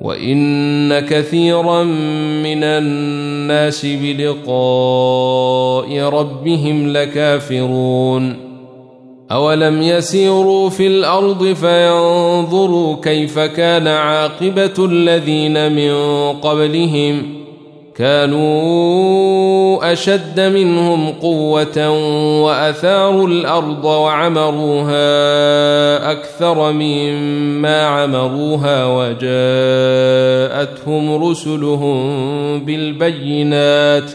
وان كثيرا من الناس بلقاء ربهم لكافرون اولم يسيروا في الأرض فينظروا كيف كان عاقبه الذين من قبلهم كانوا أشد منهم قوة وأثاروا الأرض وعمروها أكثر مما عمروها وجاءتهم رسلهم بالبينات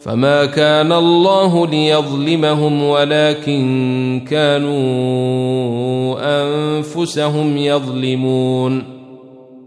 فما كان الله ليظلمهم ولكن كانوا أنفسهم يظلمون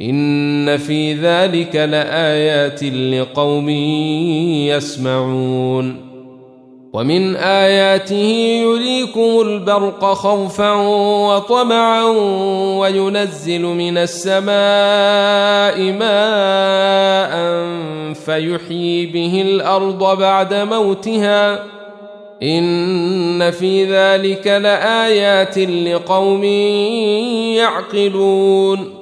إن في ذلك لآيات لقوم يسمعون. ومن آياته يريكم البرق خوفا وطمعا وينزل من السماء ماء فيحيي به الأرض بعد موتها. إن في ذلك لآيات لقوم يعقلون.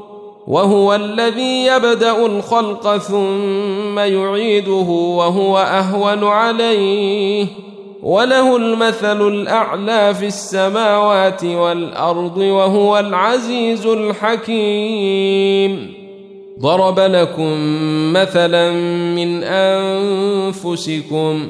وهو الذي يبدأ الخلق ثم يعيده وهو أهون عليه. وله المثل الأعلى في السماوات والأرض وهو العزيز الحكيم. ضرب لكم مثلا من أنفسكم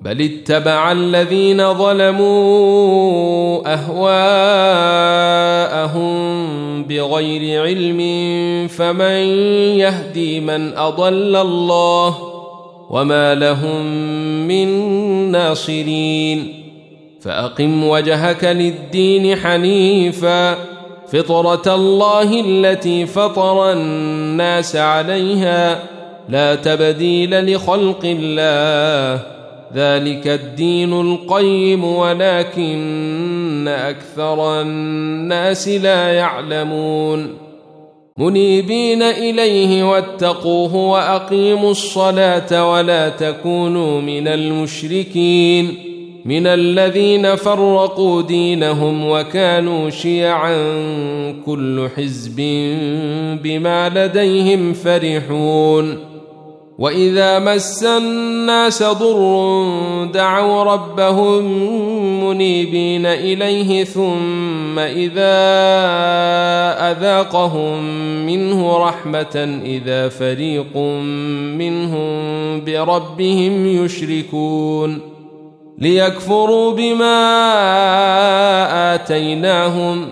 بل اتبع الذين ظلموا أهواءهم بغير علم فمن يهدي من أضل الله وما لهم من ناصرين فأقم وجهك للدين حنيفا فطرة الله التي فطر الناس عليها لا تبديل لخلق الله ذلك الدين القيم ولكن أكثر الناس لا يعلمون. منيبين إليه واتقوه وأقيموا الصلاة ولا تكونوا من المشركين من الذين فرقوا دينهم وكانوا شيعا كل حزب بما لديهم فرحون. وإذا مس الناس ضر دعوا ربهم منيبين إليه ثم إذا أذاقهم منه رحمة إذا فريق منهم بربهم يشركون ليكفروا بما آتيناهم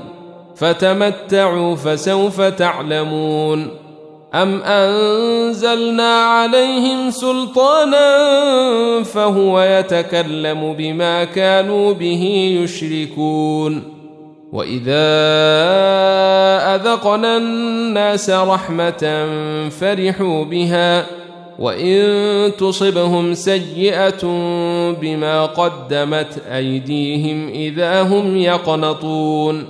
فتمتعوا فسوف تعلمون أم أنزلنا عليهم سلطانا فهو يتكلم بما كانوا به يشركون وإذا أذقنا الناس رحمة فرحوا بها وإن تصبهم سيئة بما قدمت أيديهم إذا هم يقنطون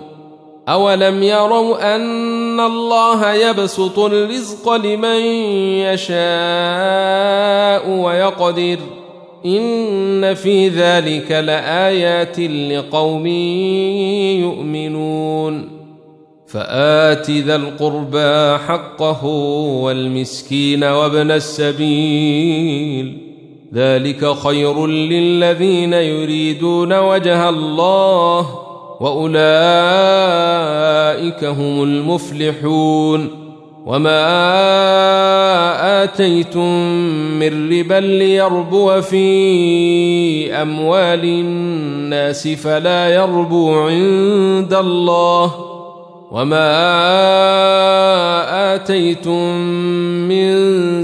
أولم يروا أن الله يبسط الرزق لمن يشاء ويقدر إن في ذلك لآيات لقوم يؤمنون فآت ذا القربى حقه والمسكين وابن السبيل ذلك خير للذين يريدون وجه الله وأولئك هم المفلحون وما آتيتم من ربا ليربو في أموال الناس فلا يربو عند الله وما آتيتم من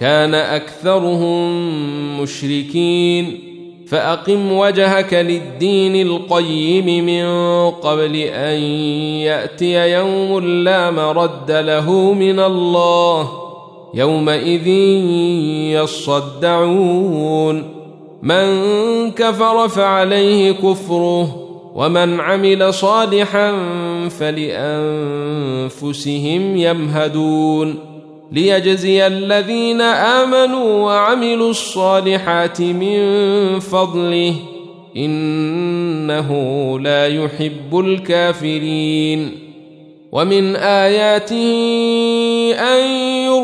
كان أكثرهم مشركين. فأقم وجهك للدين القيم من قبل أن يأتي يوم لا مرد له من الله. يومئذ يصدعون. من كفر فعليه كفره ومن عمل صالحا فلأنفسهم يمهدون. ليجزي الذين آمنوا وعملوا الصالحات من فضله إنه لا يحب الكافرين. ومن آياته أن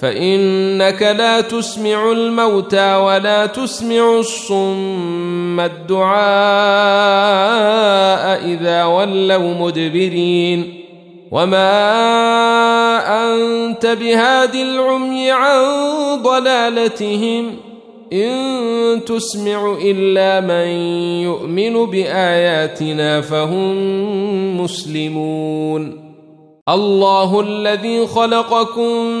فإنك لا تسمع الموتى ولا تسمع الصم الدعاء إذا ولوا مدبرين وما أنت بهاد العمي عن ضلالتهم إن تسمع إلا من يؤمن بآياتنا فهم مسلمون الله الذي خلقكم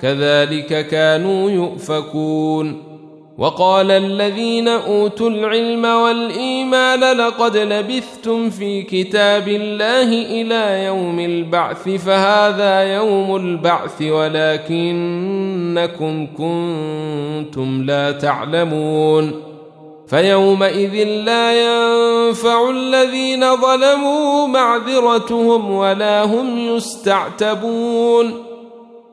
كذلك كانوا يؤفكون. وقال الذين أوتوا العلم والإيمان لقد لبثتم في كتاب الله إلى يوم البعث فهذا يوم البعث ولكنكم كنتم لا تعلمون. فيومئذ لا ينفع الذين ظلموا معذرتهم ولا هم يستعتبون.